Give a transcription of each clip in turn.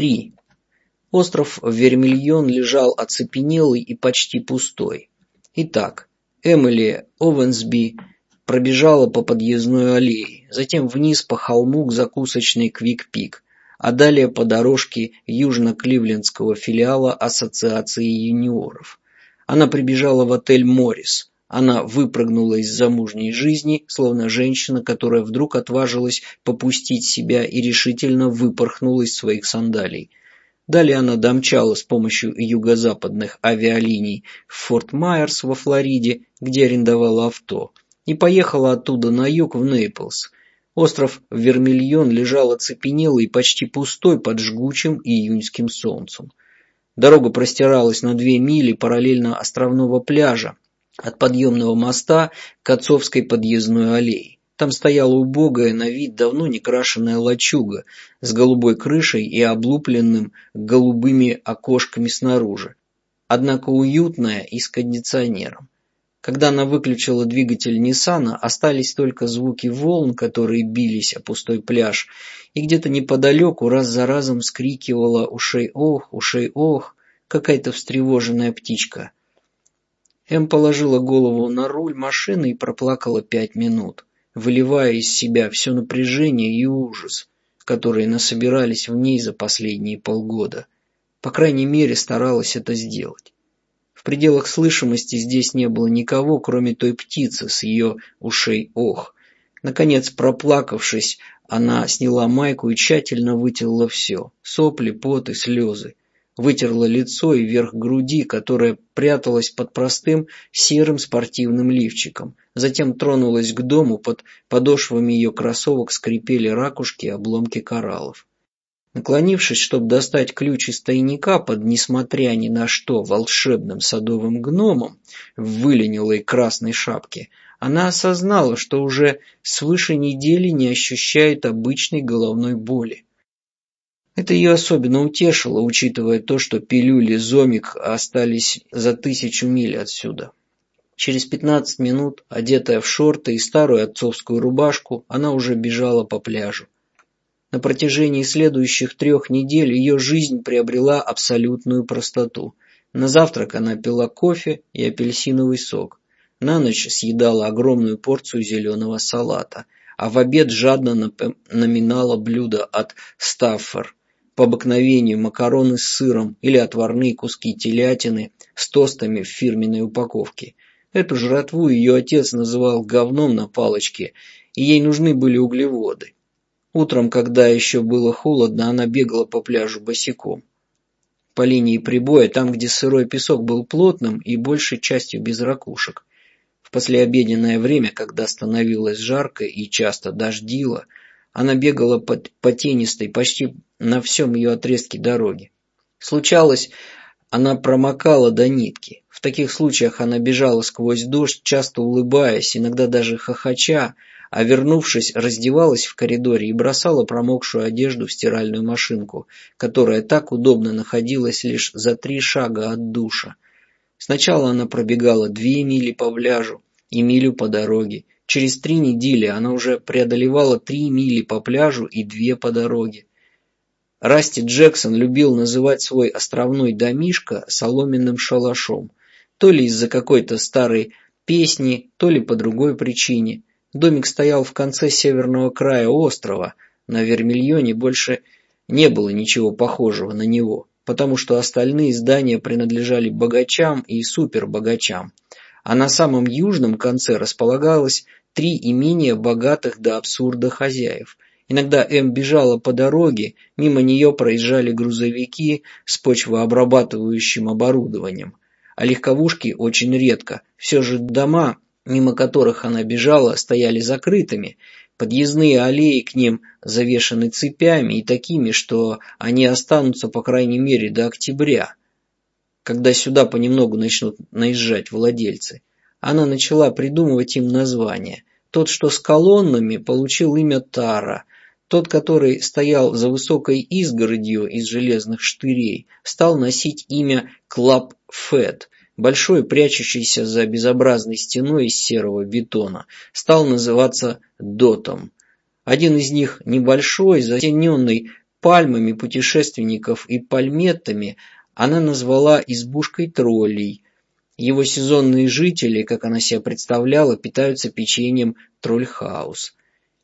Три. Остров Вермильон лежал оцепенелый и почти пустой. Итак, Эмили Овенсби пробежала по подъездной аллее, затем вниз по холму к закусочной Квик-Пик, а далее по дорожке южно-кливлендского филиала Ассоциации юниоров. Она прибежала в отель «Моррис», она выпрыгнула из замужней жизни, словно женщина, которая вдруг отважилась попустить себя и решительно выпорхнула из своих сандалий. Далее она домчала с помощью юго-западных авиалиний в Форт Майерс во Флориде, где арендовала авто, и поехала оттуда на юг в Нейплс. Остров Вермильон лежал оцепенелый и почти пустой под жгучим июньским солнцем. Дорога простиралась на две мили параллельно островного пляжа, от подъемного моста к Отцовской подъездной аллее. Там стояла убогая на вид давно не крашеная лачуга с голубой крышей и облупленным голубыми окошками снаружи, однако уютная и с кондиционером. Когда она выключила двигатель Ниссана, остались только звуки волн, которые бились о пустой пляж, и где-то неподалеку раз за разом скрикивала «Ушей ох, ушей ох!» какая-то встревоженная птичка. Эм положила голову на руль машины и проплакала пять минут, выливая из себя все напряжение и ужас, которые насобирались в ней за последние полгода. По крайней мере, старалась это сделать. В пределах слышимости здесь не было никого, кроме той птицы с ее ушей ох. Наконец, проплакавшись, она сняла майку и тщательно вытерла все – сопли, пот и слезы вытерла лицо и верх груди, которая пряталась под простым серым спортивным лифчиком. Затем тронулась к дому, под подошвами ее кроссовок скрипели ракушки и обломки кораллов. Наклонившись, чтобы достать ключ из тайника под, несмотря ни на что, волшебным садовым гномом в выленилой красной шапке, она осознала, что уже свыше недели не ощущает обычной головной боли. Это ее особенно утешило, учитывая то, что пилюли Зомик остались за тысячу миль отсюда. Через пятнадцать минут, одетая в шорты и старую отцовскую рубашку, она уже бежала по пляжу. На протяжении следующих трех недель ее жизнь приобрела абсолютную простоту. На завтрак она пила кофе и апельсиновый сок. На ночь съедала огромную порцию зеленого салата, а в обед жадно наминала блюдо от Стаффер по обыкновению макароны с сыром или отварные куски телятины с тостами в фирменной упаковке. Эту жратву ее отец называл говном на палочке, и ей нужны были углеводы. Утром, когда еще было холодно, она бегала по пляжу босиком. По линии прибоя, там, где сырой песок был плотным и большей частью без ракушек. В послеобеденное время, когда становилось жарко и часто дождило, она бегала по, по тенистой, почти на всем ее отрезке дороги. Случалось, она промокала до нитки. В таких случаях она бежала сквозь дождь, часто улыбаясь, иногда даже хохоча, а вернувшись, раздевалась в коридоре и бросала промокшую одежду в стиральную машинку, которая так удобно находилась лишь за три шага от душа. Сначала она пробегала две мили по пляжу и милю по дороге, Через три недели она уже преодолевала три мили по пляжу и две по дороге. Расти Джексон любил называть свой островной домишко соломенным шалашом, то ли из-за какой-то старой песни, то ли по другой причине. Домик стоял в конце северного края острова, на Вермильоне больше не было ничего похожего на него, потому что остальные здания принадлежали богачам и супербогачам, а на самом южном конце располагалась три имения богатых до абсурда хозяев. Иногда М бежала по дороге, мимо нее проезжали грузовики с почвообрабатывающим оборудованием. А легковушки очень редко. Все же дома, мимо которых она бежала, стояли закрытыми. Подъездные аллеи к ним завешаны цепями и такими, что они останутся по крайней мере до октября, когда сюда понемногу начнут наезжать владельцы. Она начала придумывать им названия. Тот, что с колоннами, получил имя Тара. Тот, который стоял за высокой изгородью из железных штырей, стал носить имя Club Fed. Большой, прячущийся за безобразной стеной из серого бетона, стал называться Дотом. Один из них, небольшой, затененный пальмами путешественников и пальметтами она назвала избушкой троллей. Его сезонные жители, как она себя представляла, питаются печеньем тролльхаус.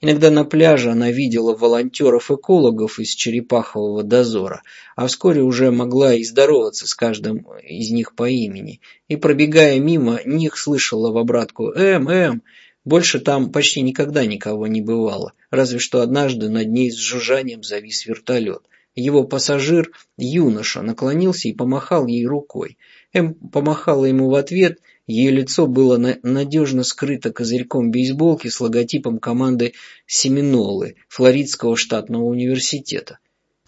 Иногда на пляже она видела волонтеров-экологов из черепахового дозора, а вскоре уже могла и здороваться с каждым из них по имени. И, пробегая мимо них, слышала в обратку «Эм, эм!». Больше там почти никогда никого не бывало, разве что однажды над ней с жужжанием завис вертолет. Его пассажир, юноша, наклонился и помахал ей рукой. Эм помахала ему в ответ – ее лицо было надежно скрыто козырьком бейсболки с логотипом команды Семинолы Флоридского штатного университета.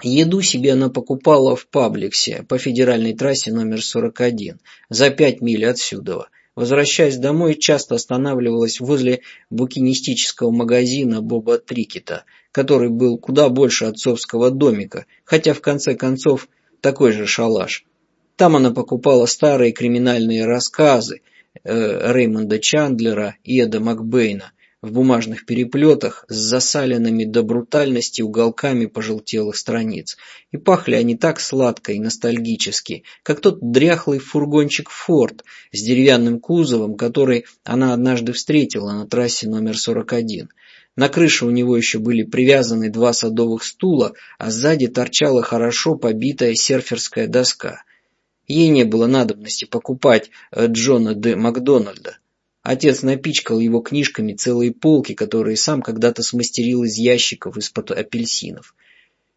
Еду себе она покупала в Пабликсе по федеральной трассе номер 41, за пять миль отсюда. Возвращаясь домой, часто останавливалась возле букинистического магазина Боба Трикета, который был куда больше отцовского домика, хотя в конце концов такой же шалаш. Там она покупала старые криминальные рассказы э, Реймонда Чандлера и Эда Макбейна в бумажных переплетах с засаленными до брутальности уголками пожелтелых страниц. И пахли они так сладко и ностальгически, как тот дряхлый фургончик «Форд» с деревянным кузовом, который она однажды встретила на трассе номер 41. На крыше у него еще были привязаны два садовых стула, а сзади торчала хорошо побитая серферская доска. Ей не было надобности покупать э, Джона Д. Макдональда. Отец напичкал его книжками целые полки, которые сам когда-то смастерил из ящиков из-под апельсинов.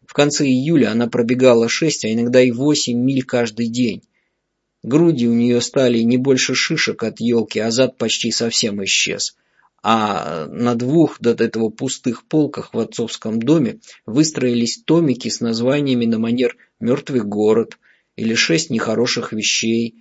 В конце июля она пробегала шесть, а иногда и восемь миль каждый день. Груди у нее стали не больше шишек от елки, а зад почти совсем исчез. А на двух до этого пустых полках в отцовском доме выстроились томики с названиями на манер «Мертвый город», или шесть нехороших вещей.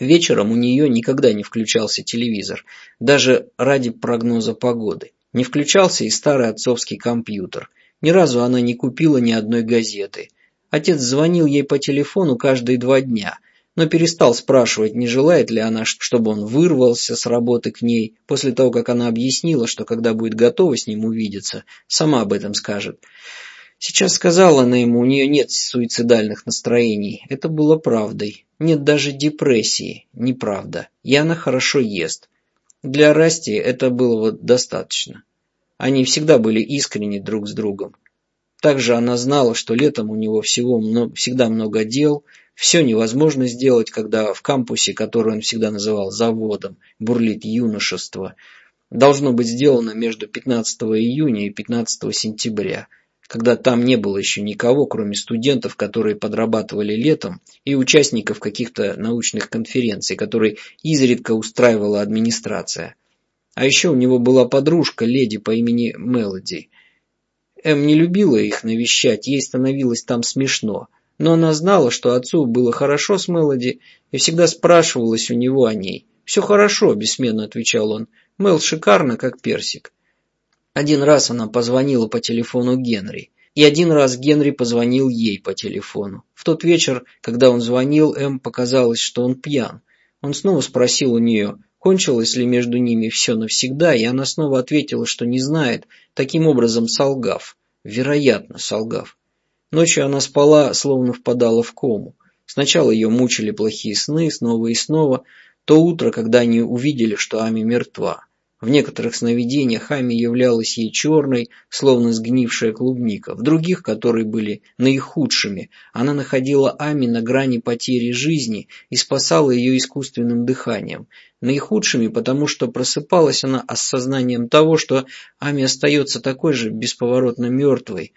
Вечером у нее никогда не включался телевизор, даже ради прогноза погоды. Не включался и старый отцовский компьютер. Ни разу она не купила ни одной газеты. Отец звонил ей по телефону каждые два дня, но перестал спрашивать, не желает ли она, чтобы он вырвался с работы к ней, после того, как она объяснила, что когда будет готова с ним увидеться, сама об этом скажет. Сейчас сказала она ему, у нее нет суицидальных настроений. Это было правдой. Нет даже депрессии. Неправда. И она хорошо ест. Для Расти это было вот достаточно. Они всегда были искренни друг с другом. Также она знала, что летом у него всего много, всегда много дел, все невозможно сделать, когда в кампусе, который он всегда называл заводом, бурлит юношество, должно быть сделано между 15 июня и 15 сентября – когда там не было еще никого, кроме студентов, которые подрабатывали летом, и участников каких-то научных конференций, которые изредка устраивала администрация. А еще у него была подружка, леди по имени Мелоди. Эм не любила их навещать, ей становилось там смешно. Но она знала, что отцу было хорошо с Мелоди, и всегда спрашивалась у него о ней. «Все хорошо», – бессменно отвечал он. «Мел шикарно, как персик». Один раз она позвонила по телефону Генри, и один раз Генри позвонил ей по телефону. В тот вечер, когда он звонил, М показалось, что он пьян. Он снова спросил у нее, кончилось ли между ними все навсегда, и она снова ответила, что не знает, таким образом солгав. Вероятно, солгав. Ночью она спала, словно впадала в кому. Сначала ее мучили плохие сны, снова и снова, то утро, когда они увидели, что Ами мертва. В некоторых сновидениях Ами являлась ей черной, словно сгнившая клубника. В других, которые были наихудшими, она находила Ами на грани потери жизни и спасала ее искусственным дыханием. Наихудшими, потому что просыпалась она осознанием того, что Ами остается такой же бесповоротно мертвой.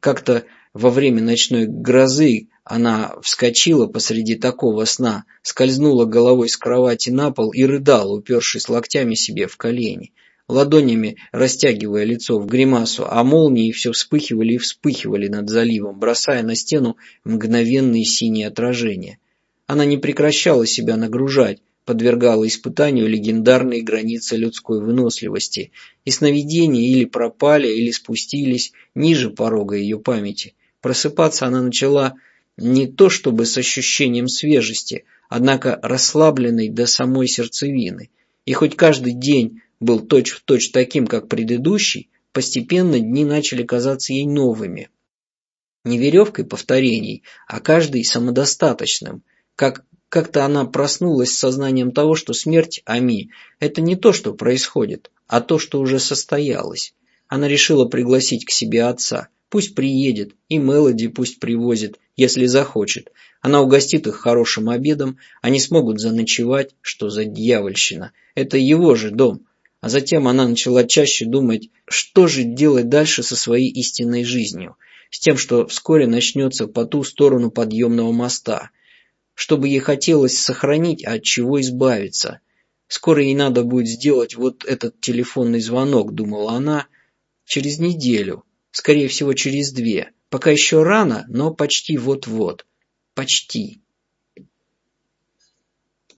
Как-то во время ночной грозы она вскочила посреди такого сна, скользнула головой с кровати на пол и рыдала, упершись локтями себе в колени, ладонями растягивая лицо в гримасу, а молнии все вспыхивали и вспыхивали над заливом, бросая на стену мгновенные синие отражения. Она не прекращала себя нагружать, подвергала испытанию легендарные границы людской выносливости, и сновидения или пропали, или спустились ниже порога ее памяти. Просыпаться она начала не то чтобы с ощущением свежести, однако расслабленной до самой сердцевины. И хоть каждый день был точь-в-точь точь таким, как предыдущий, постепенно дни начали казаться ей новыми. Не веревкой повторений, а каждый самодостаточным. Как как-то она проснулась с сознанием того, что смерть Ами – это не то, что происходит, а то, что уже состоялось. Она решила пригласить к себе отца. Пусть приедет, и Мелоди пусть привозит, если захочет. Она угостит их хорошим обедом, они смогут заночевать, что за дьявольщина. Это его же дом. А затем она начала чаще думать, что же делать дальше со своей истинной жизнью. С тем, что вскоре начнется по ту сторону подъемного моста. Чтобы ей хотелось сохранить, а от чего избавиться. Скоро ей надо будет сделать вот этот телефонный звонок, думала она, через неделю, скорее всего через две. Пока еще рано, но почти вот-вот. Почти.